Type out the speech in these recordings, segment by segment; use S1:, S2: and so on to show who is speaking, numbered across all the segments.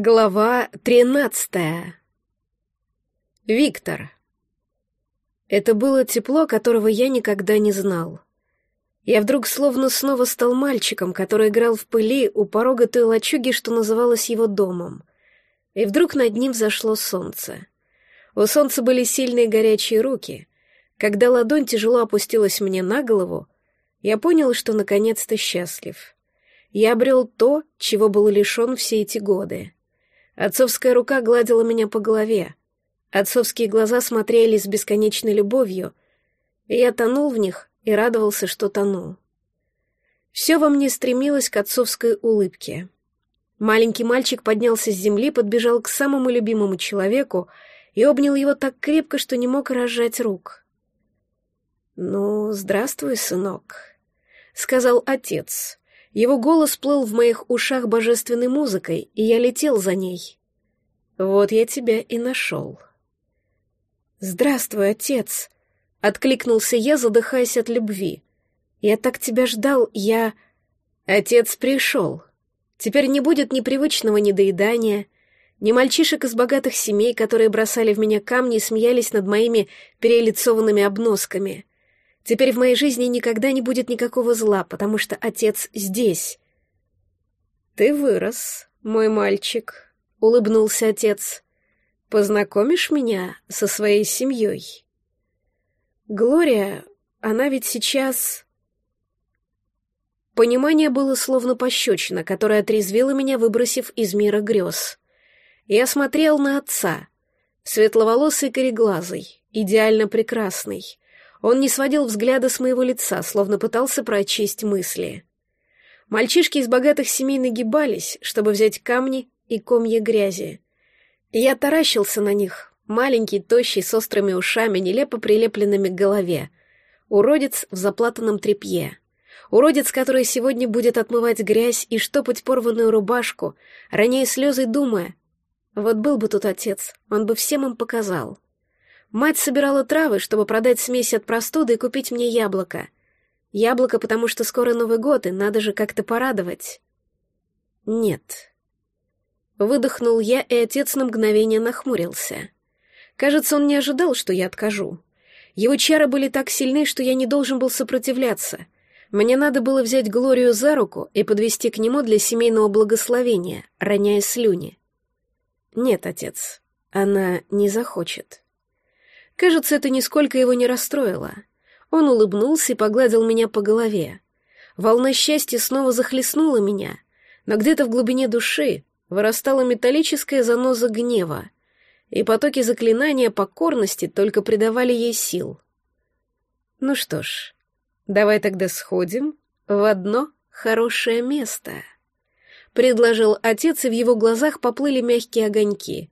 S1: Глава тринадцатая. Виктор. Это было тепло, которого я никогда не знал. Я вдруг словно снова стал мальчиком, который играл в пыли у порога той лачуги, что называлась его домом. И вдруг над ним зашло солнце. У солнца были сильные горячие руки. Когда ладонь тяжело опустилась мне на голову, я понял, что наконец-то счастлив. Я обрел то, чего был лишен все эти годы — Отцовская рука гладила меня по голове. Отцовские глаза смотрели с бесконечной любовью, и я тонул в них и радовался, что тону. Все во мне стремилось к отцовской улыбке. Маленький мальчик поднялся с земли, подбежал к самому любимому человеку и обнял его так крепко, что не мог разжать рук. «Ну, здравствуй, сынок», — сказал отец. Его голос плыл в моих ушах божественной музыкой, и я летел за ней. Вот я тебя и нашел. «Здравствуй, отец!» — откликнулся я, задыхаясь от любви. «Я так тебя ждал, я...» «Отец пришел. Теперь не будет ни привычного недоедания, ни мальчишек из богатых семей, которые бросали в меня камни и смеялись над моими перелицованными обносками. Теперь в моей жизни никогда не будет никакого зла, потому что отец здесь. Ты вырос, мой мальчик, улыбнулся отец. Познакомишь меня со своей семьей? Глория, она ведь сейчас... Понимание было словно пощечина, которая отрезвила меня, выбросив из мира грез. Я смотрел на отца, светловолосый кореглазый, идеально прекрасный, он не сводил взгляда с моего лица, словно пытался прочесть мысли. Мальчишки из богатых семей нагибались, чтобы взять камни и комья грязи. Я таращился на них, маленький, тощий, с острыми ушами, нелепо прилепленными к голове. Уродец в заплатанном тряпье. Уродец, который сегодня будет отмывать грязь и штопать порванную рубашку, роняя слезы, думая, вот был бы тут отец, он бы всем им показал. Мать собирала травы, чтобы продать смесь от простуды и купить мне яблоко. Яблоко, потому что скоро Новый год, и надо же как-то порадовать. Нет. Выдохнул я, и отец на мгновение нахмурился. Кажется, он не ожидал, что я откажу. Его чары были так сильны, что я не должен был сопротивляться. Мне надо было взять Глорию за руку и подвести к нему для семейного благословения, роняя слюни. Нет, отец, она не захочет. Кажется, это нисколько его не расстроило. Он улыбнулся и погладил меня по голове. Волна счастья снова захлестнула меня, но где-то в глубине души вырастала металлическая заноза гнева, и потоки заклинания покорности только придавали ей сил. Ну что ж, давай тогда сходим в одно хорошее место. Предложил отец, и в его глазах поплыли мягкие огоньки.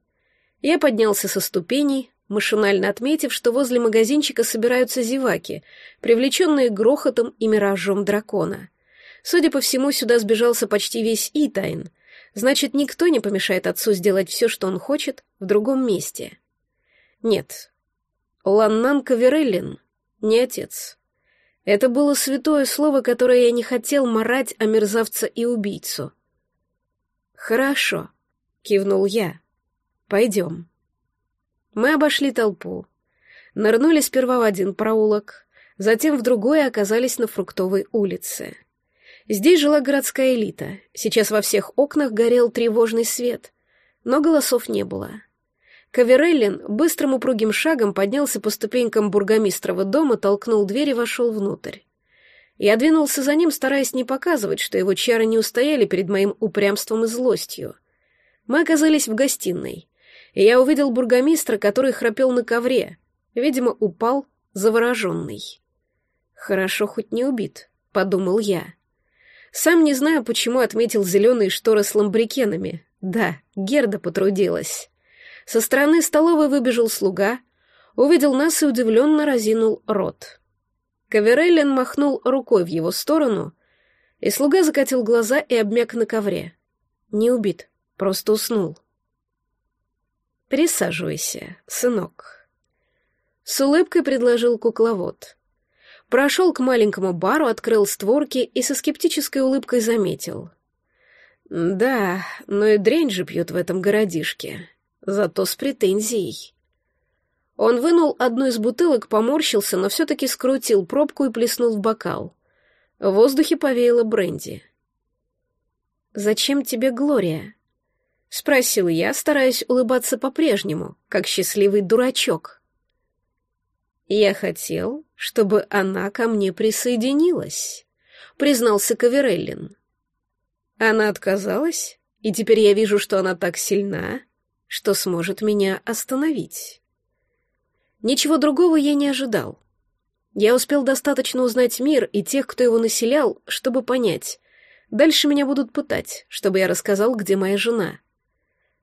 S1: Я поднялся со ступеней, машинально отметив, что возле магазинчика собираются зеваки, привлеченные грохотом и миражом дракона. Судя по всему, сюда сбежался почти весь Итайн. Значит, никто не помешает отцу сделать все, что он хочет, в другом месте. Нет. Ланнан Кавереллин не отец. Это было святое слово, которое я не хотел марать о мерзавца и убийцу. «Хорошо», — кивнул я. «Пойдем». Мы обошли толпу. Нырнули сперва в один проулок, затем в другой и оказались на Фруктовой улице. Здесь жила городская элита. Сейчас во всех окнах горел тревожный свет, но голосов не было. Кавереллин быстрым упругим шагом поднялся по ступенькам бургомистрова дома, толкнул дверь и вошел внутрь. Я двинулся за ним, стараясь не показывать, что его чары не устояли перед моим упрямством и злостью. Мы оказались в гостиной и я увидел бургомистра, который храпел на ковре, видимо, упал завороженный. «Хорошо, хоть не убит», — подумал я. Сам не знаю, почему отметил зеленые шторы с ламбрикенами. Да, Герда потрудилась. Со стороны столовой выбежал слуга, увидел нас и удивленно разинул рот. Кавереллин махнул рукой в его сторону, и слуга закатил глаза и обмяк на ковре. Не убит, просто уснул. «Присаживайся, сынок». С улыбкой предложил кукловод. Прошел к маленькому бару, открыл створки и со скептической улыбкой заметил. Да, но и дрянь же пьют в этом городишке. Зато с претензией. Он вынул одну из бутылок, поморщился, но все-таки скрутил пробку и плеснул в бокал. В воздухе повеяло бренди. «Зачем тебе Глория?» — спросил я, стараясь улыбаться по-прежнему, как счастливый дурачок. «Я хотел, чтобы она ко мне присоединилась», — признался Кавереллин. Она отказалась, и теперь я вижу, что она так сильна, что сможет меня остановить. Ничего другого я не ожидал. Я успел достаточно узнать мир и тех, кто его населял, чтобы понять. Дальше меня будут пытать, чтобы я рассказал, где моя жена.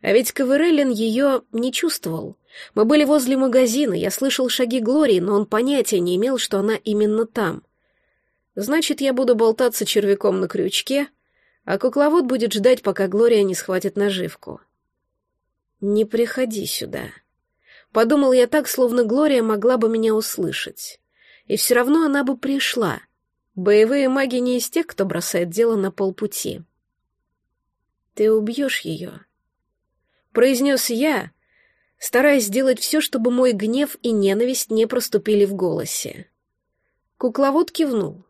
S1: А ведь Кавереллин ее не чувствовал. Мы были возле магазина, я слышал шаги Глории, но он понятия не имел, что она именно там. Значит, я буду болтаться червяком на крючке, а кукловод будет ждать, пока Глория не схватит наживку. «Не приходи сюда», Подумал я так, словно Глория могла бы меня услышать. И все равно она бы пришла. Боевые маги не из тех, кто бросает дело на полпути. «Ты убьешь ее», — произнес я, стараясь сделать все, чтобы мой гнев и ненависть не проступили в голосе. Кукловод кивнул.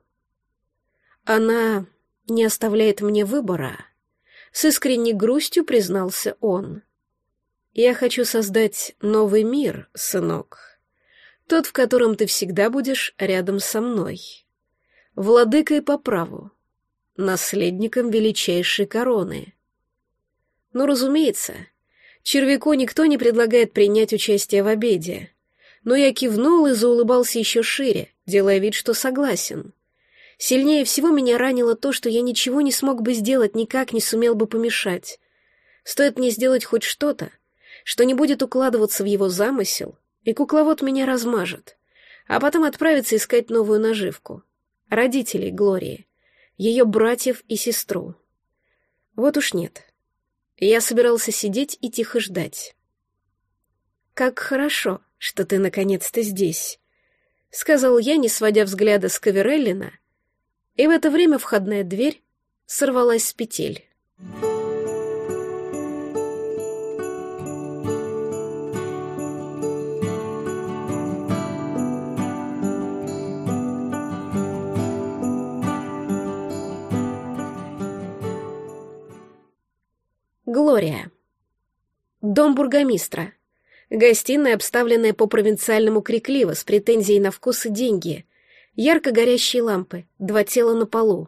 S1: «Она не оставляет мне выбора», — с искренней грустью признался он. Я хочу создать новый мир, сынок. Тот, в котором ты всегда будешь рядом со мной. Владыкой по праву. Наследником величайшей короны. Ну, разумеется, червяку никто не предлагает принять участие в обеде. Но я кивнул и заулыбался еще шире, делая вид, что согласен. Сильнее всего меня ранило то, что я ничего не смог бы сделать, никак не сумел бы помешать. Стоит мне сделать хоть что-то, что не будет укладываться в его замысел, и кукловод меня размажет, а потом отправится искать новую наживку. Родителей Глории, ее братьев и сестру. Вот уж нет. Я собирался сидеть и тихо ждать. «Как хорошо, что ты наконец-то здесь», — сказал я, не сводя взгляда с Кавереллина, и в это время входная дверь сорвалась с петель. Глория. Дом бургомистра. Гостиная, обставленная по-провинциальному крикливо, с претензией на вкус и деньги. Ярко горящие лампы, два тела на полу.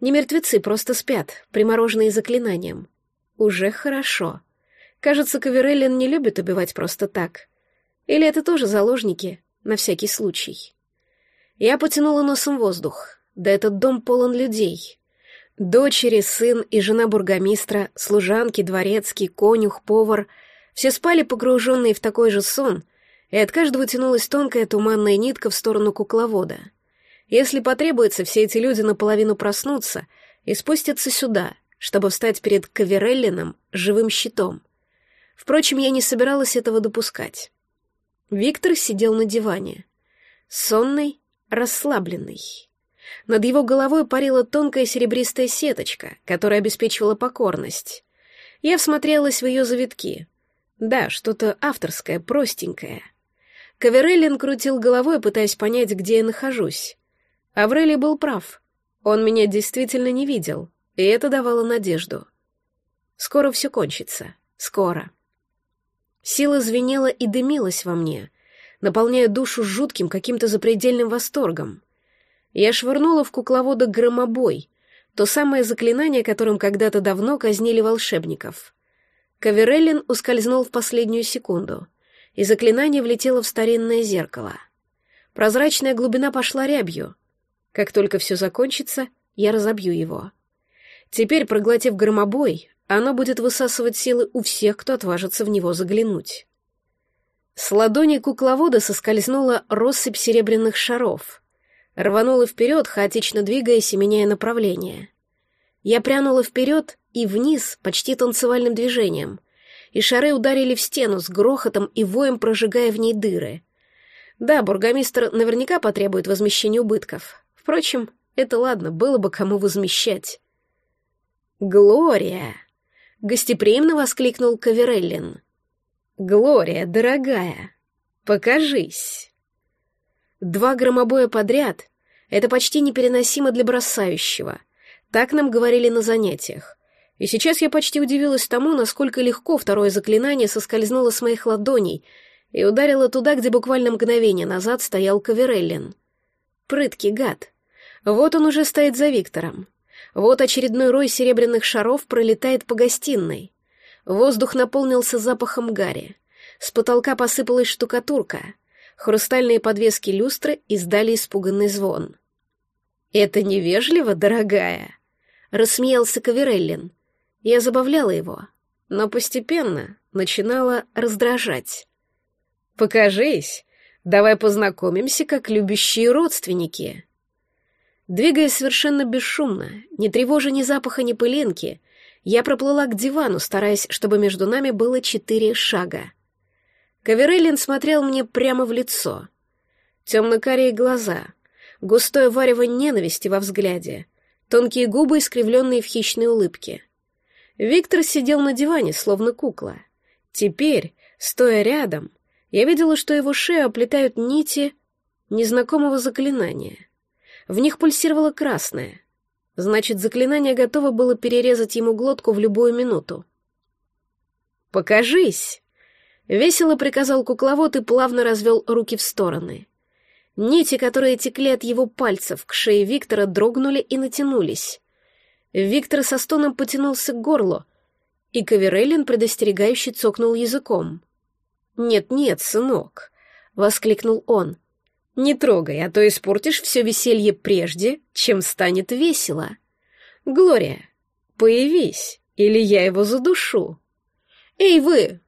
S1: Не мертвецы, просто спят, примороженные заклинанием. Уже хорошо. Кажется, Кавереллин не любит убивать просто так. Или это тоже заложники, на всякий случай. Я потянула носом воздух. Да этот дом полон людей. Дочери, сын и жена бургомистра, служанки, дворецкий, конюх, повар — все спали погруженные в такой же сон, и от каждого тянулась тонкая туманная нитка в сторону кукловода. Если потребуется, все эти люди наполовину проснутся и спустятся сюда, чтобы встать перед Кавереллином живым щитом. Впрочем, я не собиралась этого допускать. Виктор сидел на диване. Сонный, расслабленный. Над его головой парила тонкая серебристая сеточка, которая обеспечивала покорность. Я всмотрелась в ее завитки. Да, что-то авторское, простенькое. Кавереллин крутил головой, пытаясь понять, где я нахожусь. Аврелий был прав. Он меня действительно не видел, и это давало надежду. Скоро все кончится. Скоро. Сила звенела и дымилась во мне, наполняя душу жутким каким-то запредельным восторгом. Я швырнула в кукловода громобой, то самое заклинание, которым когда-то давно казнили волшебников. Кавереллин ускользнул в последнюю секунду, и заклинание влетело в старинное зеркало. Прозрачная глубина пошла рябью. Как только все закончится, я разобью его. Теперь, проглотив громобой, оно будет высасывать силы у всех, кто отважится в него заглянуть. С ладони кукловода соскользнула россыпь серебряных шаров — Рванула вперед, хаотично двигаясь и меняя направление. Я прянула вперед и вниз почти танцевальным движением, и шары ударили в стену с грохотом и воем, прожигая в ней дыры. Да, бургомистр наверняка потребует возмещения убытков. Впрочем, это ладно, было бы кому возмещать. «Глория!» — гостеприимно воскликнул Кавереллин. «Глория, дорогая, покажись!» Два громобоя подряд — это почти непереносимо для бросающего. Так нам говорили на занятиях. И сейчас я почти удивилась тому, насколько легко второе заклинание соскользнуло с моих ладоней и ударило туда, где буквально мгновение назад стоял Кавереллин. Прыткий гад. Вот он уже стоит за Виктором. Вот очередной рой серебряных шаров пролетает по гостиной. Воздух наполнился запахом гари. С потолка посыпалась штукатурка. Хрустальные подвески люстры издали испуганный звон. «Это невежливо, дорогая?» — рассмеялся Кавереллин. Я забавляла его, но постепенно начинала раздражать. «Покажись, давай познакомимся как любящие родственники». Двигаясь совершенно бесшумно, не тревожа ни запаха, ни пылинки, я проплыла к дивану, стараясь, чтобы между нами было четыре шага. Кавереллин смотрел мне прямо в лицо. Темно-карие глаза, густое варево ненависти во взгляде, тонкие губы, искривленные в хищной улыбке. Виктор сидел на диване, словно кукла. Теперь, стоя рядом, я видела, что его шею оплетают нити незнакомого заклинания — в них пульсировало красное. Значит, заклинание готово было перерезать ему глотку в любую минуту. «Покажись!» — весело приказал кукловод и плавно развел руки в стороны. Нити, которые текли от его пальцев к шее Виктора, дрогнули и натянулись. Виктор со стоном потянулся к горлу, и Каверелин предостерегающе цокнул языком. «Нет-нет, сынок!» — воскликнул он. Не трогай, а то испортишь все веселье прежде, чем станет весело. Глория, появись, или я его задушу. Эй, вы!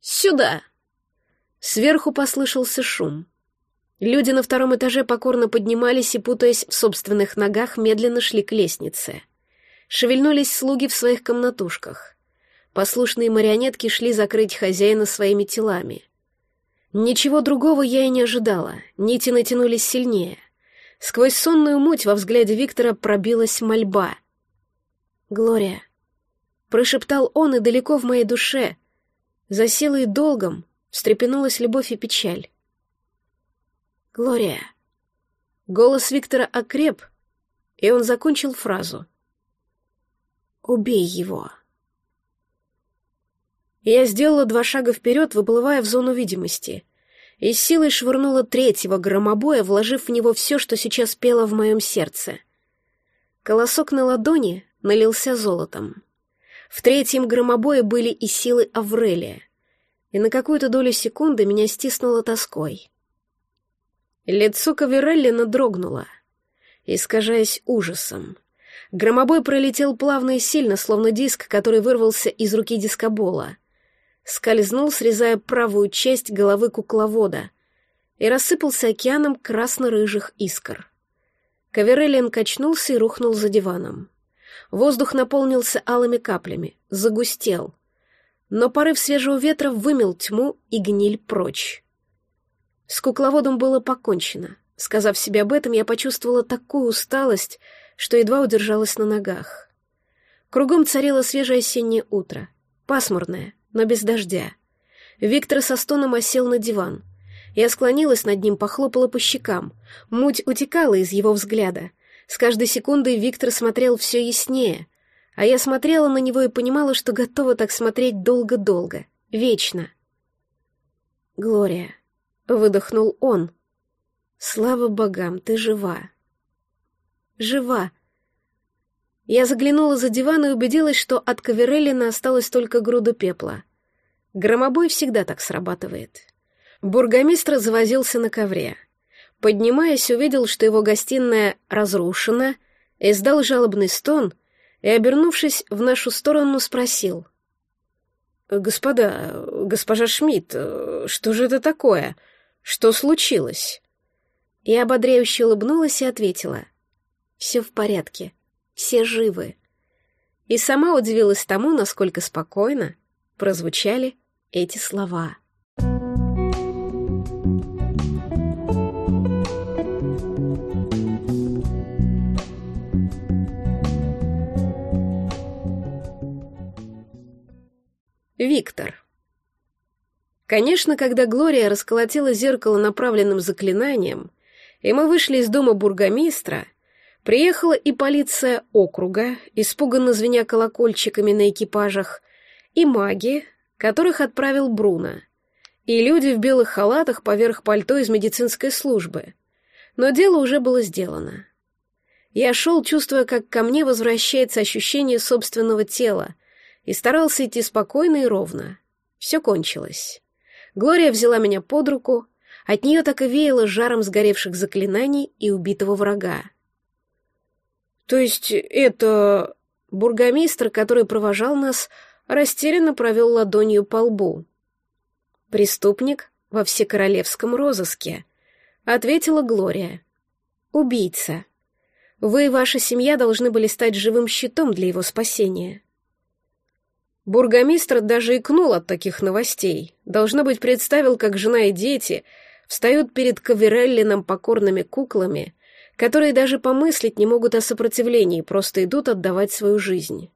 S1: Сюда! Сверху послышался шум. Люди на втором этаже покорно поднимались и, путаясь в собственных ногах, медленно шли к лестнице. Шевельнулись слуги в своих комнатушках. Послушные марионетки шли закрыть хозяина своими телами. Ничего другого я и не ожидала, нити натянулись сильнее. Сквозь сонную муть во взгляде Виктора пробилась мольба. «Глория», — прошептал он, и далеко в моей душе, за силой и долгом, встрепенулась любовь и печаль. «Глория». Голос Виктора окреп, и он закончил фразу. «Убей его». Я сделала два шага вперед, выплывая в зону видимости, и силой швырнула третьего громобоя, вложив в него все, что сейчас пело в моем сердце. Колосок на ладони налился золотом. В третьем громобое были и силы Аврелия, и на какую-то долю секунды меня стиснуло тоской. Лицо Кавереллина дрогнуло, искажаясь ужасом. Громобой пролетел плавно и сильно, словно диск, который вырвался из руки дискобола — скользнул, срезая правую часть головы кукловода, и рассыпался океаном красно-рыжих искр. Каверелиан качнулся и рухнул за диваном. Воздух наполнился алыми каплями, загустел, но порыв свежего ветра вымел тьму и гниль прочь. С кукловодом было покончено. Сказав себе об этом, я почувствовала такую усталость, что едва удержалась на ногах. Кругом царило свежее осеннее утро, пасмурное, но без дождя. Виктор со стоном осел на диван. Я склонилась над ним, похлопала по щекам. Муть утекала из его взгляда. С каждой секундой Виктор смотрел все яснее, а я смотрела на него и понимала, что готова так смотреть долго-долго, вечно. «Глория», — выдохнул он, — «слава богам, ты жива». «Жива», я заглянула за диван и убедилась, что от Кавереллина осталась только груда пепла. Громобой всегда так срабатывает. Бургомистр завозился на ковре. Поднимаясь, увидел, что его гостиная разрушена, издал жалобный стон и, обернувшись в нашу сторону, спросил. «Господа, госпожа Шмидт, что же это такое? Что случилось?» Я ободряюще улыбнулась и ответила. «Все в порядке все живы. И сама удивилась тому, насколько спокойно прозвучали эти слова. Виктор. Конечно, когда Глория расколотила зеркало направленным заклинанием, и мы вышли из дома бургомистра, приехала и полиция округа, испуганно звеня колокольчиками на экипажах, и маги, которых отправил Бруно, и люди в белых халатах поверх пальто из медицинской службы. Но дело уже было сделано. Я шел, чувствуя, как ко мне возвращается ощущение собственного тела, и старался идти спокойно и ровно. Все кончилось. Глория взяла меня под руку, от нее так и веяло жаром сгоревших заклинаний и убитого врага. «То есть это...» Бургомистр, который провожал нас, растерянно провел ладонью по лбу. «Преступник во всекоролевском розыске», — ответила Глория. «Убийца. Вы и ваша семья должны были стать живым щитом для его спасения». Бургомистр даже икнул от таких новостей. Должно быть, представил, как жена и дети встают перед Кавереллином покорными куклами, которые даже помыслить не могут о сопротивлении, просто идут отдавать свою жизнь.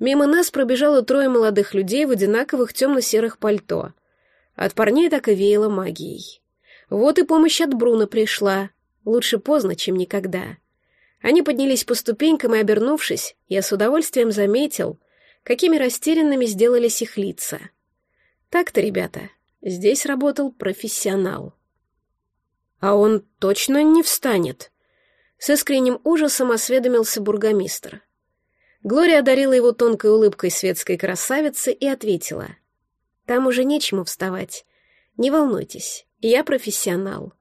S1: Мимо нас пробежало трое молодых людей в одинаковых темно-серых пальто. От парней так и веяло магией. Вот и помощь от Бруна пришла. Лучше поздно, чем никогда. Они поднялись по ступенькам, и, обернувшись, я с удовольствием заметил — какими растерянными сделались их лица. Так-то, ребята, здесь работал профессионал. А он точно не встанет. С искренним ужасом осведомился бургомистр. Глория одарила его тонкой улыбкой светской красавицы и ответила. «Там уже нечему вставать. Не волнуйтесь, я профессионал».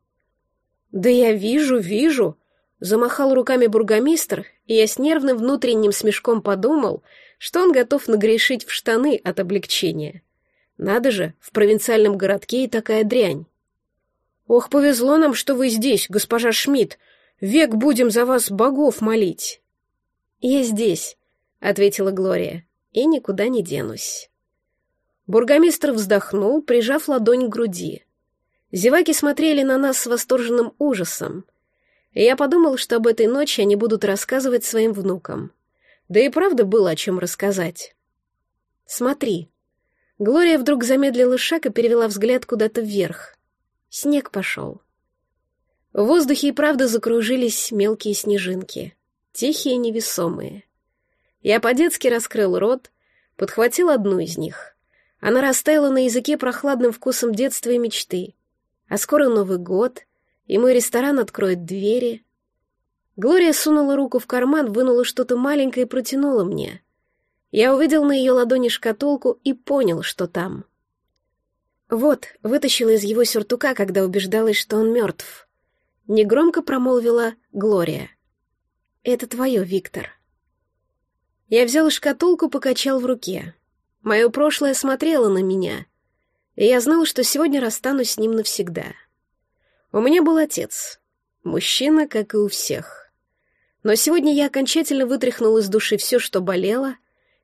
S1: «Да я вижу, вижу», — замахал руками бургомистр, и я с нервным внутренним смешком подумал, что он готов нагрешить в штаны от облегчения. Надо же, в провинциальном городке и такая дрянь. «Ох, повезло нам, что вы здесь, госпожа Шмидт. Век будем за вас богов молить». «Я здесь», — ответила Глория, — «и никуда не денусь». Бургомистр вздохнул, прижав ладонь к груди. Зеваки смотрели на нас с восторженным ужасом. Я подумал, что об этой ночи они будут рассказывать своим внукам. Да и правда было о чем рассказать. «Смотри». Глория вдруг замедлила шаг и перевела взгляд куда-то вверх. Снег пошел. В воздухе и правда закружились мелкие снежинки, тихие и невесомые. Я по-детски раскрыл рот, подхватил одну из них. Она растаяла на языке прохладным вкусом детства и мечты. А скоро Новый год, и мой ресторан откроет двери — Глория сунула руку в карман, вынула что-то маленькое и протянула мне. Я увидел на ее ладони шкатулку и понял, что там. Вот, вытащила из его сюртука, когда убеждалась, что он мертв. Негромко промолвила Глория. «Это твое, Виктор». Я взял шкатулку, покачал в руке. Мое прошлое смотрело на меня, и я знал, что сегодня расстанусь с ним навсегда. У меня был отец, мужчина, как и у всех. Но сегодня я окончательно вытряхнул из души все, что болело,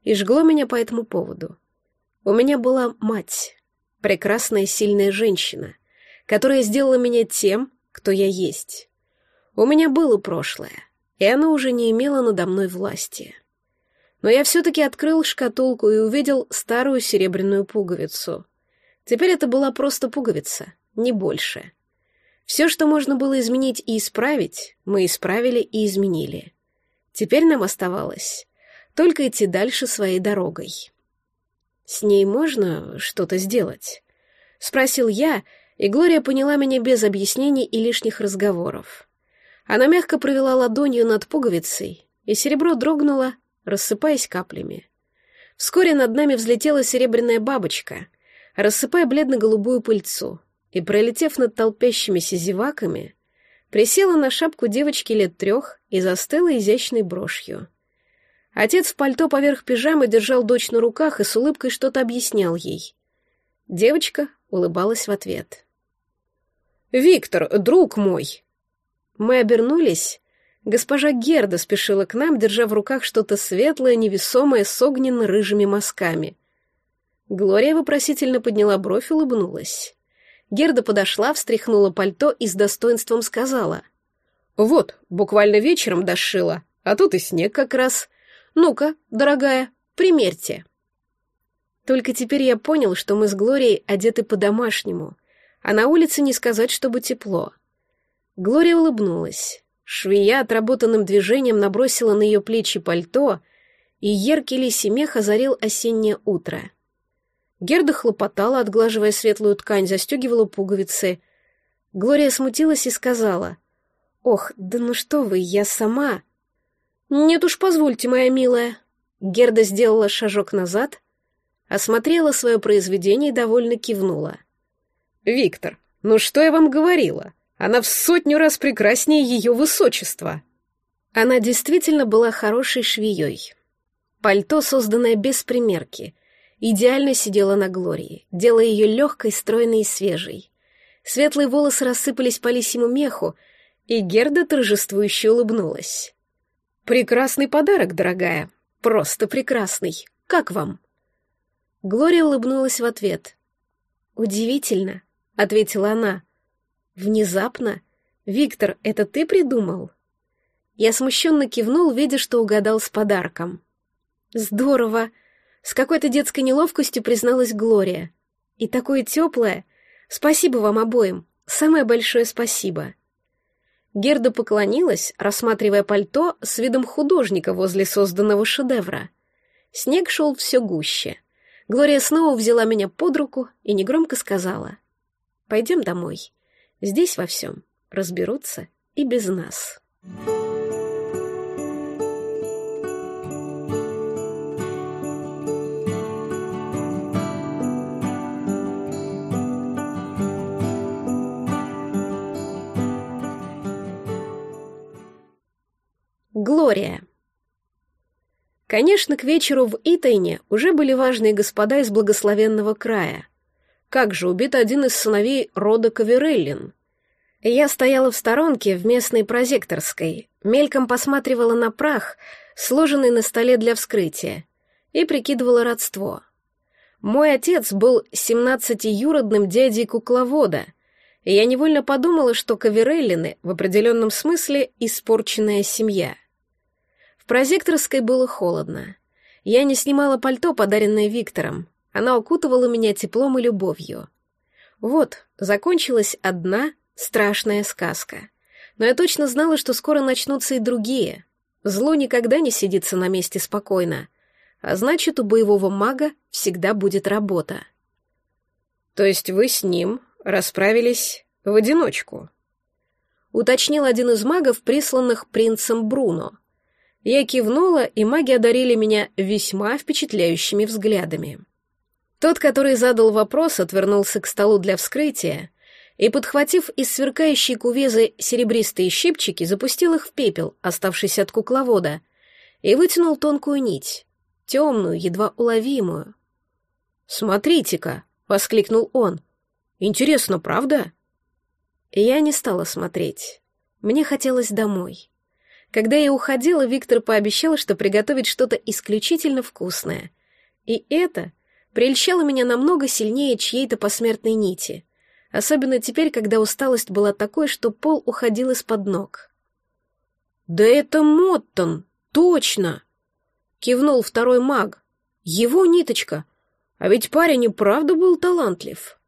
S1: и жгло меня по этому поводу. У меня была мать, прекрасная сильная женщина, которая сделала меня тем, кто я есть. У меня было прошлое, и оно уже не имело надо мной власти. Но я все-таки открыл шкатулку и увидел старую серебряную пуговицу. Теперь это была просто пуговица, не больше. Все, что можно было изменить и исправить, мы исправили и изменили. Теперь нам оставалось только идти дальше своей дорогой. «С ней можно что-то сделать?» — спросил я, и Глория поняла меня без объяснений и лишних разговоров. Она мягко провела ладонью над пуговицей, и серебро дрогнуло, рассыпаясь каплями. Вскоре над нами взлетела серебряная бабочка, рассыпая бледно-голубую пыльцу — и, пролетев над толпящимися зеваками, присела на шапку девочки лет трех и застыла изящной брошью. Отец в пальто поверх пижамы держал дочь на руках и с улыбкой что-то объяснял ей. Девочка улыбалась в ответ. «Виктор, друг мой!» Мы обернулись. Госпожа Герда спешила к нам, держа в руках что-то светлое, невесомое, с огненно-рыжими мазками. Глория вопросительно подняла бровь и улыбнулась. Герда подошла, встряхнула пальто и с достоинством сказала. «Вот, буквально вечером дошила, а тут и снег как раз. Ну-ка, дорогая, примерьте». Только теперь я понял, что мы с Глорией одеты по-домашнему, а на улице не сказать, чтобы тепло. Глория улыбнулась. Швея отработанным движением набросила на ее плечи пальто, и яркий лисий мех озарил осеннее утро. Герда хлопотала, отглаживая светлую ткань, застегивала пуговицы. Глория смутилась и сказала, «Ох, да ну что вы, я сама!» «Нет уж, позвольте, моя милая». Герда сделала шажок назад, осмотрела свое произведение и довольно кивнула. «Виктор, ну что я вам говорила? Она в сотню раз прекраснее ее высочества». Она действительно была хорошей швеей. Пальто, созданное без примерки, идеально сидело на Глории, делая ее легкой, стройной и свежей. Светлые волосы рассыпались по лисьему меху, и Герда торжествующе улыбнулась. «Прекрасный подарок, дорогая. Просто прекрасный. Как вам?» Глория улыбнулась в ответ. «Удивительно», — ответила она. «Внезапно? Виктор, это ты придумал?» Я смущенно кивнул, видя, что угадал с подарком. «Здорово!» — с какой-то детской неловкостью призналась Глория. «И такое теплое! Спасибо вам обоим! Самое большое спасибо!» Герда поклонилась, рассматривая пальто с видом художника возле созданного шедевра. Снег шел все гуще. Глория снова взяла меня под руку и негромко сказала. «Пойдем домой. Здесь во всем разберутся и без нас». Глория. Конечно, к вечеру в Итайне уже были важные господа из благословенного края. Как же убит один из сыновей рода Кавереллин. Я стояла в сторонке в местной прозекторской, мельком посматривала на прах, сложенный на столе для вскрытия, и прикидывала родство. Мой отец был семнадцатиюродным дядей кукловода, и я невольно подумала, что Кавереллины в определенном смысле испорченная семья — прозекторской было холодно. Я не снимала пальто, подаренное Виктором. Она укутывала меня теплом и любовью. Вот, закончилась одна страшная сказка. Но я точно знала, что скоро начнутся и другие. Зло никогда не сидится на месте спокойно. А значит, у боевого мага всегда будет работа. То есть вы с ним расправились в одиночку? Уточнил один из магов, присланных принцем Бруно. Я кивнула, и маги одарили меня весьма впечатляющими взглядами. Тот, который задал вопрос, отвернулся к столу для вскрытия и, подхватив из сверкающей кувезы серебристые щипчики, запустил их в пепел, оставшийся от кукловода, и вытянул тонкую нить, темную, едва уловимую. «Смотрите-ка!» — воскликнул он. «Интересно, правда?» Я не стала смотреть. Мне хотелось домой. Когда я уходила, Виктор пообещал, что приготовит что-то исключительно вкусное. И это прельщало меня намного сильнее чьей-то посмертной нити. Особенно теперь, когда усталость была такой, что пол уходил из-под ног. «Да это Моттон! Точно!» — кивнул второй маг. «Его ниточка! А ведь парень и правда был талантлив!»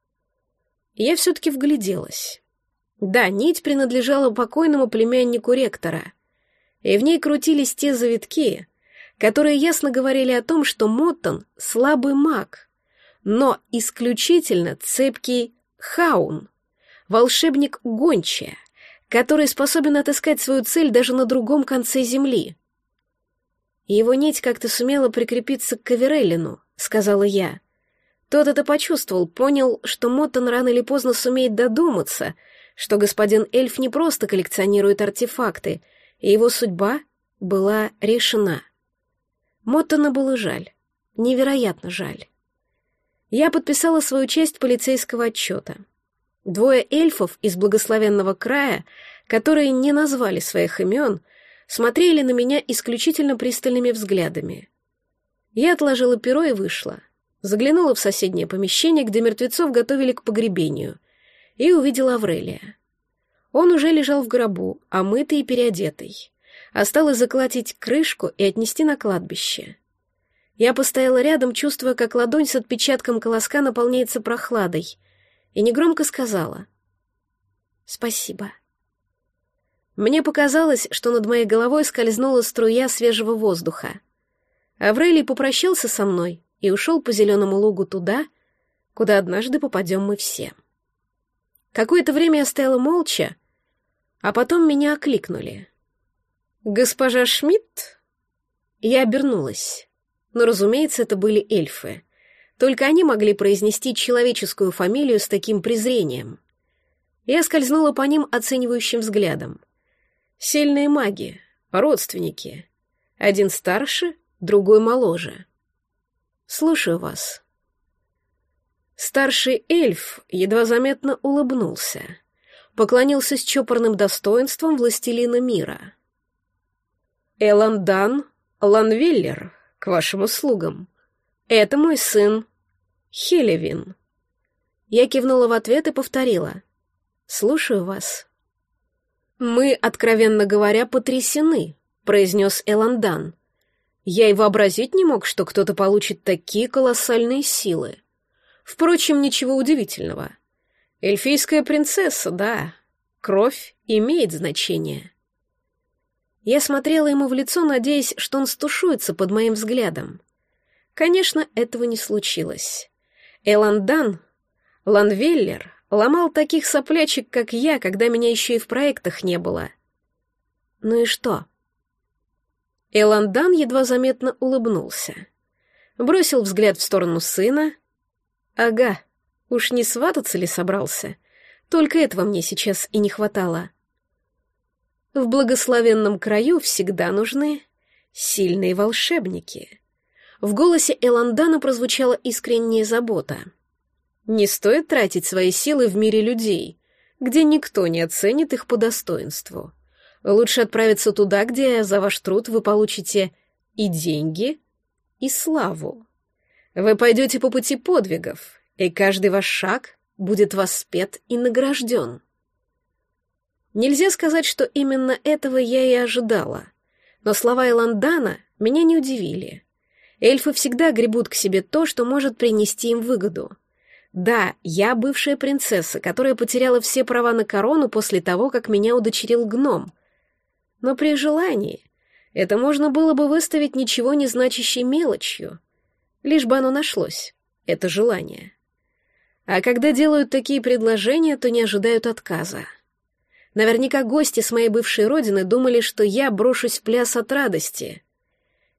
S1: Я все-таки вгляделась. Да, нить принадлежала покойному племяннику ректора — и в ней крутились те завитки, которые ясно говорили о том, что Моттон — слабый маг, но исключительно цепкий хаун, волшебник гончая, который способен отыскать свою цель даже на другом конце земли. «Его нить как-то сумела прикрепиться к Кавереллину», — сказала я. Тот это почувствовал, понял, что Моттон рано или поздно сумеет додуматься, что господин эльф не просто коллекционирует артефакты — и его судьба была решена. Моттона было жаль, невероятно жаль. Я подписала свою часть полицейского отчета. Двое эльфов из благословенного края, которые не назвали своих имен, смотрели на меня исключительно пристальными взглядами. Я отложила перо и вышла. Заглянула в соседнее помещение, где мертвецов готовили к погребению, и увидела Аврелия. Он уже лежал в гробу, омытый и переодетый. Осталось заколотить крышку и отнести на кладбище. Я постояла рядом, чувствуя, как ладонь с отпечатком колоска наполняется прохладой, и негромко сказала «Спасибо». Мне показалось, что над моей головой скользнула струя свежего воздуха. Аврелий попрощался со мной и ушел по зеленому лугу туда, куда однажды попадем мы все. Какое-то время я стояла молча, а потом меня окликнули. «Госпожа Шмидт?» Я обернулась. Но, разумеется, это были эльфы. Только они могли произнести человеческую фамилию с таким презрением. Я скользнула по ним оценивающим взглядом. Сильные маги, родственники. Один старше, другой моложе. Слушаю вас. Старший эльф едва заметно улыбнулся, поклонился с чопорным достоинством властелина мира. Эландан Ланвиллер, к вашим услугам. Это мой сын Хелевин. Я кивнула в ответ и повторила. Слушаю вас. «Мы, откровенно говоря, потрясены», — произнес Эландан. «Я и вообразить не мог, что кто-то получит такие колоссальные силы. Впрочем, ничего удивительного. Эльфийская принцесса, да, кровь имеет значение». Я смотрела ему в лицо, надеясь, что он стушуется под моим взглядом. Конечно, этого не случилось. Эландан, Ланвеллер, Ломал таких соплячек, как я, когда меня еще и в проектах не было. Ну и что? Эландан едва заметно улыбнулся. Бросил взгляд в сторону сына. Ага, уж не свататься ли собрался? Только этого мне сейчас и не хватало. В благословенном краю всегда нужны сильные волшебники. В голосе Эландана прозвучала искренняя забота — не стоит тратить свои силы в мире людей, где никто не оценит их по достоинству. Лучше отправиться туда, где за ваш труд вы получите и деньги, и славу. Вы пойдете по пути подвигов, и каждый ваш шаг будет воспет и награжден. Нельзя сказать, что именно этого я и ожидала, но слова Эландана меня не удивили. Эльфы всегда гребут к себе то, что может принести им выгоду — да, я бывшая принцесса, которая потеряла все права на корону после того, как меня удочерил гном. Но при желании это можно было бы выставить ничего не значащей мелочью, лишь бы оно нашлось, это желание. А когда делают такие предложения, то не ожидают отказа. Наверняка гости с моей бывшей родины думали, что я брошусь в пляс от радости.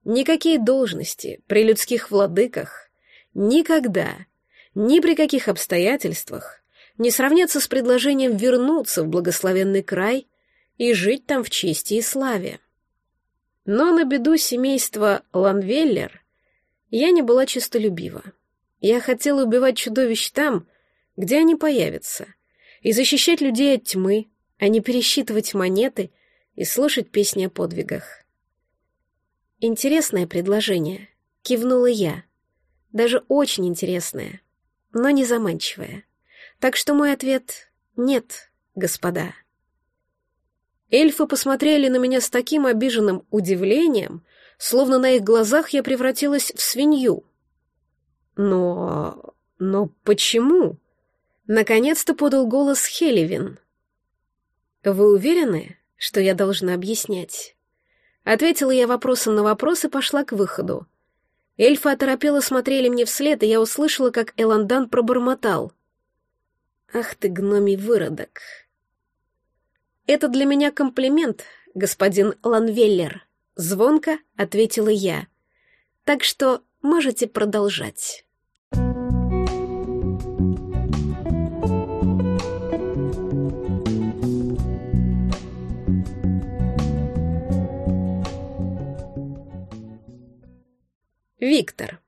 S1: Никакие должности при людских владыках никогда ни при каких обстоятельствах не сравнятся с предложением вернуться в благословенный край и жить там в чести и славе. Но на беду семейства Ланвеллер я не была честолюбива. Я хотела убивать чудовищ там, где они появятся, и защищать людей от тьмы, а не пересчитывать монеты и слушать песни о подвигах. «Интересное предложение», — кивнула я. «Даже очень интересное» но не заманчивая. Так что мой ответ — нет, господа. Эльфы посмотрели на меня с таким обиженным удивлением, словно на их глазах я превратилась в свинью. Но... но почему? Наконец-то подал голос Хелевин. «Вы уверены, что я должна объяснять?» Ответила я вопросом на вопрос и пошла к выходу. Эльфы оторопело смотрели мне вслед, и я услышала, как Эландан пробормотал. «Ах ты, гномий выродок!» «Это для меня комплимент, господин Ланвеллер», — звонко ответила я. «Так что можете продолжать». Виктор.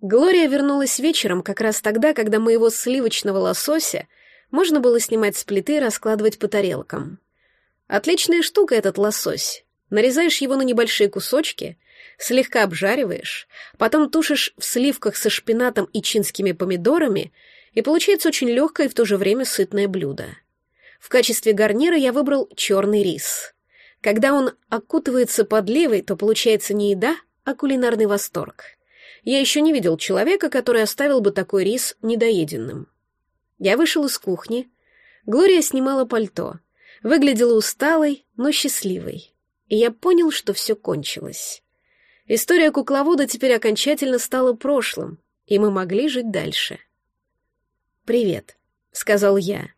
S1: Глория вернулась вечером как раз тогда, когда моего сливочного лосося можно было снимать с плиты и раскладывать по тарелкам. Отличная штука этот лосось. Нарезаешь его на небольшие кусочки, слегка обжариваешь, потом тушишь в сливках со шпинатом и чинскими помидорами, и получается очень легкое и в то же время сытное блюдо. В качестве гарнира я выбрал черный рис. Когда он окутывается подливой, то получается не еда, а кулинарный восторг. Я еще не видел человека, который оставил бы такой рис недоеденным. Я вышел из кухни. Глория снимала пальто. Выглядела усталой, но счастливой. И я понял, что все кончилось. История кукловода теперь окончательно стала прошлым, и мы могли жить дальше. «Привет», — сказал я.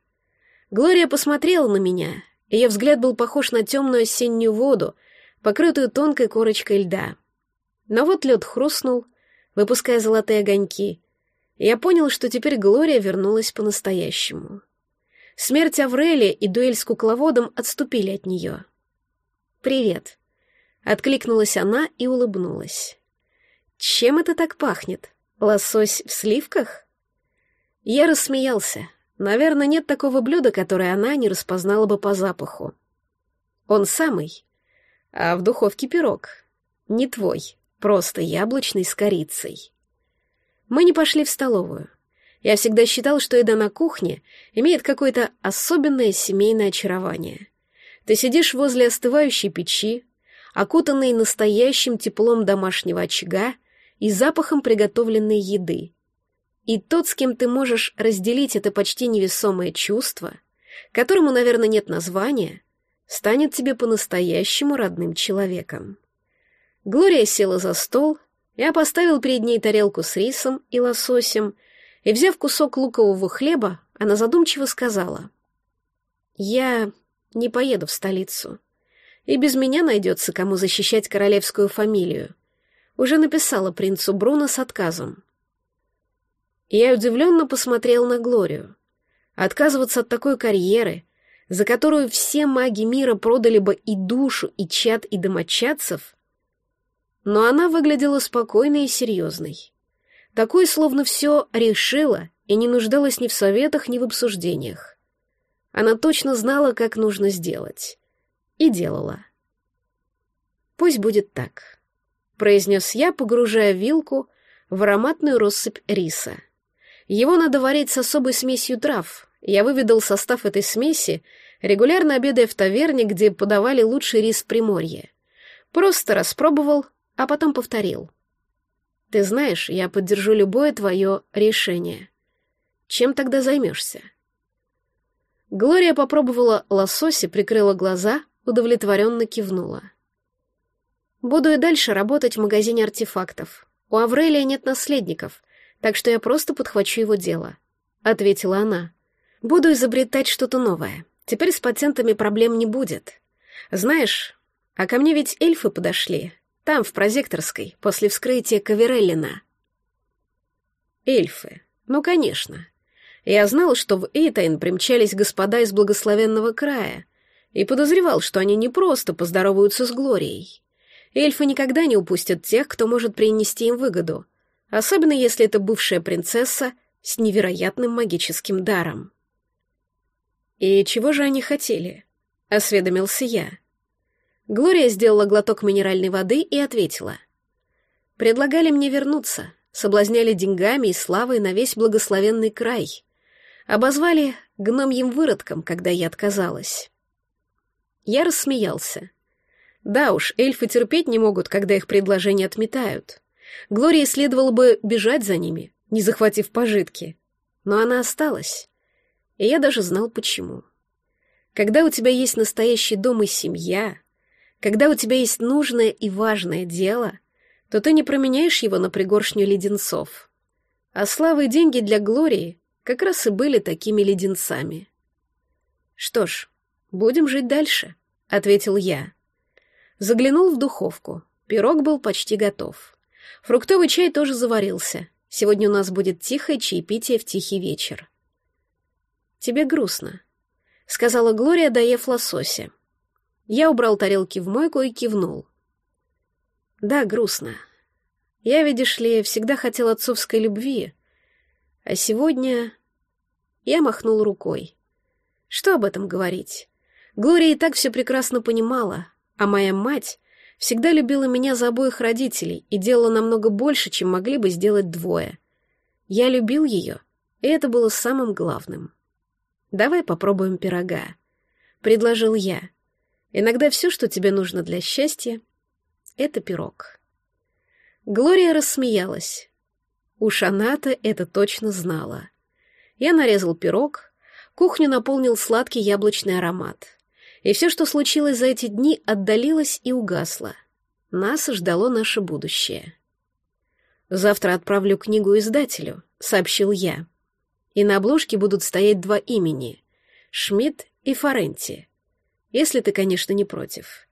S1: Глория посмотрела на меня. Ее взгляд был похож на темную осеннюю воду, покрытую тонкой корочкой льда. Но вот лед хрустнул, выпуская золотые огоньки, я понял, что теперь Глория вернулась по-настоящему. Смерть Аврелия и дуэль с кукловодом отступили от нее. «Привет», — откликнулась она и улыбнулась. «Чем это так пахнет? Лосось в сливках?» Я рассмеялся. Наверное, нет такого блюда, которое она не распознала бы по запаху. Он самый. А в духовке пирог. Не твой, просто яблочный с корицей. Мы не пошли в столовую. Я всегда считал, что еда на кухне имеет какое-то особенное семейное очарование. Ты сидишь возле остывающей печи, окутанный настоящим теплом домашнего очага и запахом приготовленной еды. И тот, с кем ты можешь разделить это почти невесомое чувство, которому, наверное, нет названия, станет тебе по-настоящему родным человеком. Глория села за стол, я поставил перед ней тарелку с рисом и лососем, и, взяв кусок лукового хлеба, она задумчиво сказала. «Я не поеду в столицу. И без меня найдется, кому защищать королевскую фамилию. Уже написала принцу Бруно с отказом». Я удивленно посмотрел на Глорию. Отказываться от такой карьеры, за которую все маги мира продали бы и душу, и чад, и домочадцев, но она выглядела спокойной и серьезной. Такой, словно все решила и не нуждалась ни в советах, ни в обсуждениях. Она точно знала, как нужно сделать. И делала. «Пусть будет так», — произнес я, погружая вилку в ароматную россыпь риса. «Его надо варить с особой смесью трав. Я выведал состав этой смеси, регулярно обедая в таверне, где подавали лучший рис Приморья. Просто распробовал, а потом повторил. «Ты знаешь, я поддержу любое твое решение. Чем тогда займешься?» Глория попробовала лосось и прикрыла глаза, удовлетворенно кивнула. «Буду и дальше работать в магазине артефактов. У Аврелия нет наследников, так что я просто подхвачу его дело», — ответила она. «Буду изобретать что-то новое. Теперь с патентами проблем не будет. Знаешь, а ко мне ведь эльфы подошли, там, в прозекторской, после вскрытия Кавереллина. Эльфы. Ну, конечно. Я знал, что в Эйтайн примчались господа из благословенного края, и подозревал, что они не просто поздороваются с Глорией. Эльфы никогда не упустят тех, кто может принести им выгоду, особенно если это бывшая принцесса с невероятным магическим даром. «И чего же они хотели?» — осведомился я. Глория сделала глоток минеральной воды и ответила. «Предлагали мне вернуться, соблазняли деньгами и славой на весь благословенный край. Обозвали гномьим выродком, когда я отказалась». Я рассмеялся. Да уж, эльфы терпеть не могут, когда их предложения отметают. Глории следовало бы бежать за ними, не захватив пожитки. Но она осталась. И я даже знал почему. Когда у тебя есть настоящий дом и семья, когда у тебя есть нужное и важное дело, то ты не променяешь его на пригоршню леденцов. А славы и деньги для Глории как раз и были такими леденцами. «Что ж, будем жить дальше», — ответил я. Заглянул в духовку. Пирог был почти готов. Фруктовый чай тоже заварился. Сегодня у нас будет тихое чаепитие в тихий вечер. «Тебе грустно», — сказала Глория, доев лосося. Я убрал тарелки в мойку и кивнул. Да, грустно. Я, видишь ли, всегда хотел отцовской любви. А сегодня... Я махнул рукой. Что об этом говорить? Глория и так все прекрасно понимала, а моя мать всегда любила меня за обоих родителей и делала намного больше, чем могли бы сделать двое. Я любил ее, и это было самым главным. «Давай попробуем пирога», — предложил я. Иногда все, что тебе нужно для счастья, — это пирог. Глория рассмеялась. Уж она-то это точно знала. Я нарезал пирог, кухню наполнил сладкий яблочный аромат. И все, что случилось за эти дни, отдалилось и угасло. Нас ждало наше будущее. «Завтра отправлю книгу издателю», — сообщил я. «И на обложке будут стоять два имени — Шмидт и Форенти. Если ты, конечно, не против.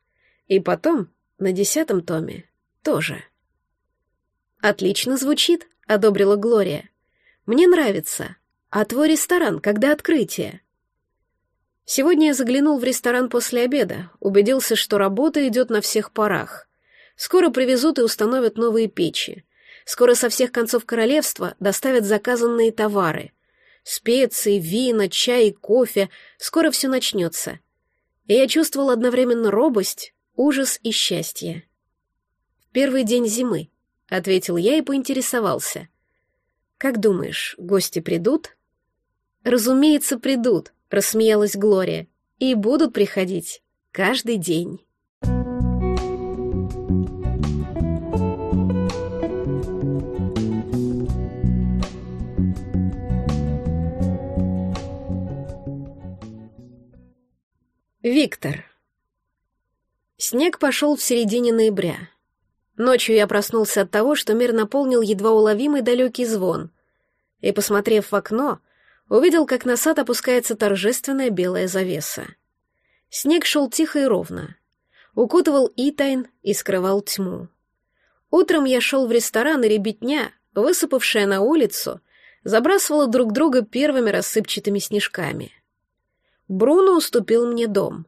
S1: И потом, на десятом томе, тоже». «Отлично звучит», — одобрила Глория. «Мне нравится. А твой ресторан, когда открытие?» Сегодня я заглянул в ресторан после обеда, убедился, что работа идет на всех парах. Скоро привезут и установят новые печи. Скоро со всех концов королевства доставят заказанные товары. Специи, вина, чай, кофе. Скоро все начнется. И я чувствовал одновременно робость, ужас и счастье. «В первый день зимы», — ответил я и поинтересовался. «Как думаешь, гости придут?» «Разумеется, придут», рассмеялась Глория, и будут приходить каждый день. Виктор. Снег пошел в середине ноября. Ночью я проснулся от того, что мир наполнил едва уловимый далекий звон, и, посмотрев в окно, увидел, как на сад опускается торжественная белая завеса. Снег шел тихо и ровно, укутывал Итайн и скрывал тьму. Утром я шел в ресторан, и ребятня, высыпавшая на улицу, забрасывала друг друга первыми рассыпчатыми снежками. Бруно уступил мне дом.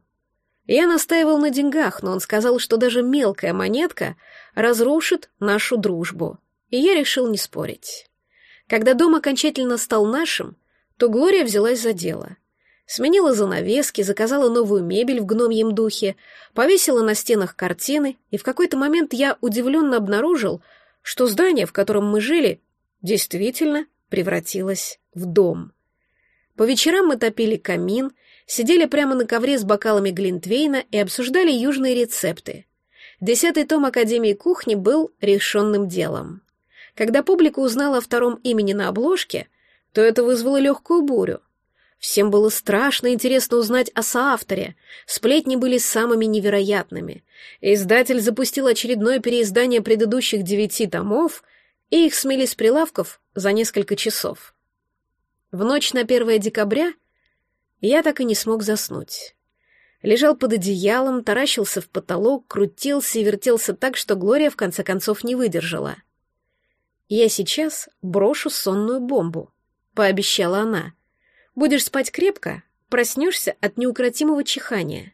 S1: Я настаивал на деньгах, но он сказал, что даже мелкая монетка разрушит нашу дружбу, и я решил не спорить. Когда дом окончательно стал нашим, то Глория взялась за дело. Сменила занавески, заказала новую мебель в гномьем духе, повесила на стенах картины, и в какой-то момент я удивленно обнаружил, что здание, в котором мы жили, действительно превратилось в дом. По вечерам мы топили камин, сидели прямо на ковре с бокалами Глинтвейна и обсуждали южные рецепты. Десятый том Академии кухни был решенным делом. Когда публика узнала о втором имени на обложке, то это вызвало легкую бурю. Всем было страшно интересно узнать о соавторе. Сплетни были самыми невероятными. Издатель запустил очередное переиздание предыдущих девяти томов, и их смели с прилавков за несколько часов. В ночь на 1 декабря я так и не смог заснуть. Лежал под одеялом, таращился в потолок, крутился и вертелся так, что Глория в конце концов не выдержала. Я сейчас брошу сонную бомбу пообещала она. Будешь спать крепко, проснешься от неукротимого чихания.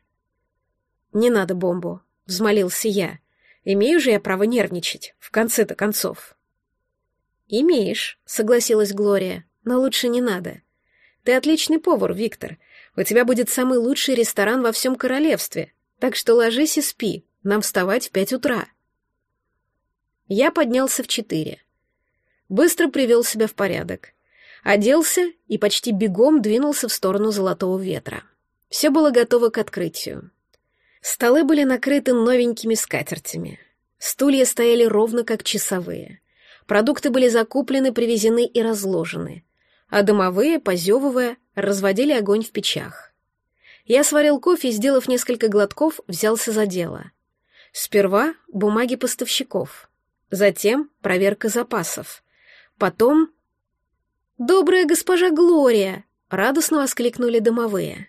S1: Не надо бомбу, взмолился я. Имею же я право нервничать, в конце-то концов. Имеешь, согласилась Глория, но лучше не надо. Ты отличный повар, Виктор. У тебя будет самый лучший ресторан во всем королевстве. Так что ложись и спи, нам вставать в пять утра. Я поднялся в четыре. Быстро привел себя в порядок оделся и почти бегом двинулся в сторону Золотого Ветра. Все было готово к открытию. Столы были накрыты новенькими скатертями. Стулья стояли ровно как часовые. Продукты были закуплены, привезены и разложены. А домовые, позевывая, разводили огонь в печах. Я сварил кофе и, сделав несколько глотков, взялся за дело. Сперва бумаги поставщиков, затем проверка запасов, потом «Добрая госпожа Глория!» — радостно воскликнули домовые.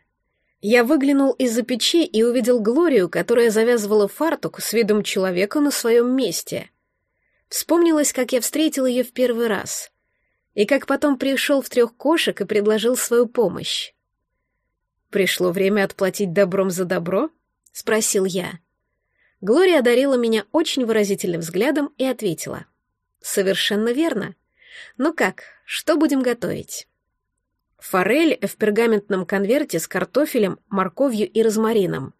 S1: Я выглянул из-за печи и увидел Глорию, которая завязывала фартук с видом человека на своем месте. Вспомнилось, как я встретил ее в первый раз, и как потом пришел в трех кошек и предложил свою помощь. «Пришло время отплатить добром за добро?» — спросил я. Глория одарила меня очень выразительным взглядом и ответила. «Совершенно верно. Ну как, что будем готовить? Форель в пергаментном конверте с картофелем, морковью и розмарином.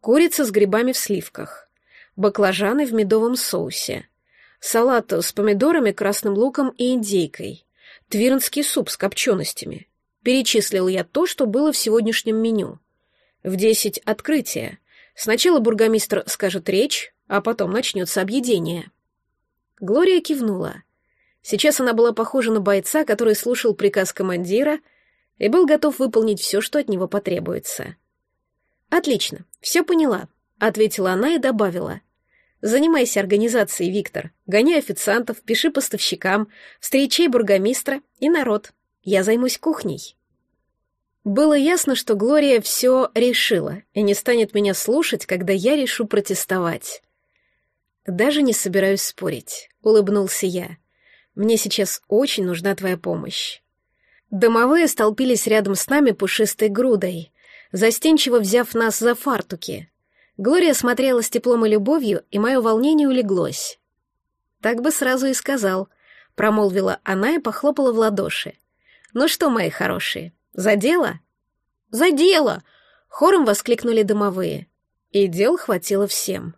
S1: Курица с грибами в сливках. Баклажаны в медовом соусе. Салат с помидорами, красным луком и индейкой. Твирнский суп с копченостями. Перечислил я то, что было в сегодняшнем меню. В десять открытие. Сначала бургомистр скажет речь, а потом начнется объедение. Глория кивнула. Сейчас она была похожа на бойца, который слушал приказ командира и был готов выполнить все, что от него потребуется. «Отлично, все поняла», — ответила она и добавила. «Занимайся организацией, Виктор. Гони официантов, пиши поставщикам, встречай бургомистра и народ. Я займусь кухней». Было ясно, что Глория все решила и не станет меня слушать, когда я решу протестовать. «Даже не собираюсь спорить», — улыбнулся я. «Мне сейчас очень нужна твоя помощь». Домовые столпились рядом с нами пушистой грудой, застенчиво взяв нас за фартуки. Глория смотрела с теплом и любовью, и мое волнение улеглось. «Так бы сразу и сказал», — промолвила она и похлопала в ладоши. «Ну что, мои хорошие, за дело?» «За дело!» — хором воскликнули домовые. И дел хватило всем.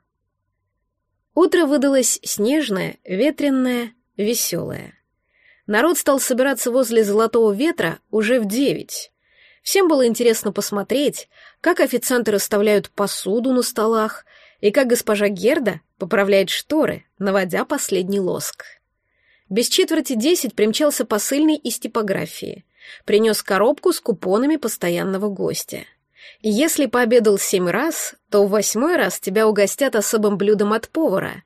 S1: Утро выдалось снежное, ветренное, веселое. Народ стал собираться возле Золотого Ветра уже в девять. Всем было интересно посмотреть, как официанты расставляют посуду на столах и как госпожа Герда поправляет шторы, наводя последний лоск. Без четверти десять примчался посыльный из типографии. Принес коробку с купонами постоянного гостя. Если пообедал семь раз, то в восьмой раз тебя угостят особым блюдом от повара.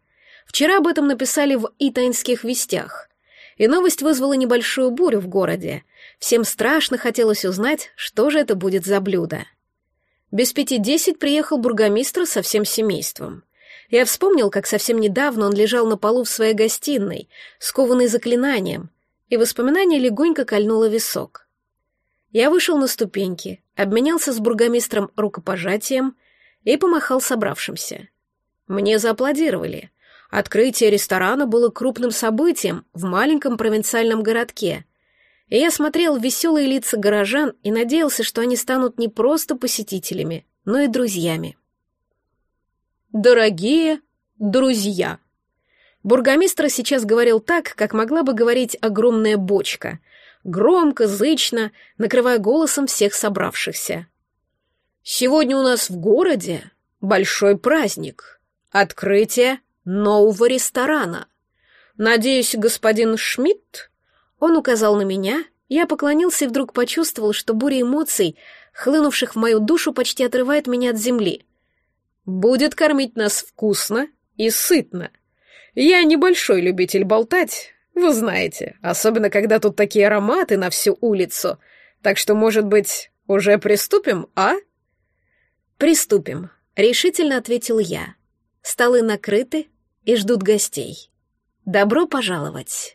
S1: Вчера об этом написали в «Итайнских вестях», и новость вызвала небольшую бурю в городе. Всем страшно хотелось узнать, что же это будет за блюдо. Без пяти десять приехал бургомистр со всем семейством. Я вспомнил, как совсем недавно он лежал на полу в своей гостиной, скованный заклинанием, и воспоминание легонько кольнуло висок. Я вышел на ступеньки, обменялся с бургомистром рукопожатием и помахал собравшимся. Мне зааплодировали. Открытие ресторана было крупным событием в маленьком провинциальном городке, и я смотрел веселые лица горожан и надеялся, что они станут не просто посетителями, но и друзьями. «Дорогие друзья!» Бургомистр сейчас говорил так, как могла бы говорить огромная бочка, громко, зычно, накрывая голосом всех собравшихся. «Сегодня у нас в городе большой праздник. Открытие нового ресторана. Надеюсь, господин Шмидт...» Он указал на меня, я поклонился и вдруг почувствовал, что буря эмоций, хлынувших в мою душу, почти отрывает меня от земли. «Будет кормить нас вкусно и сытно», я небольшой любитель болтать, вы знаете, особенно когда тут такие ароматы на всю улицу. Так что, может быть, уже приступим, а? Приступим, решительно ответил я. Столы накрыты и ждут гостей. Добро пожаловать.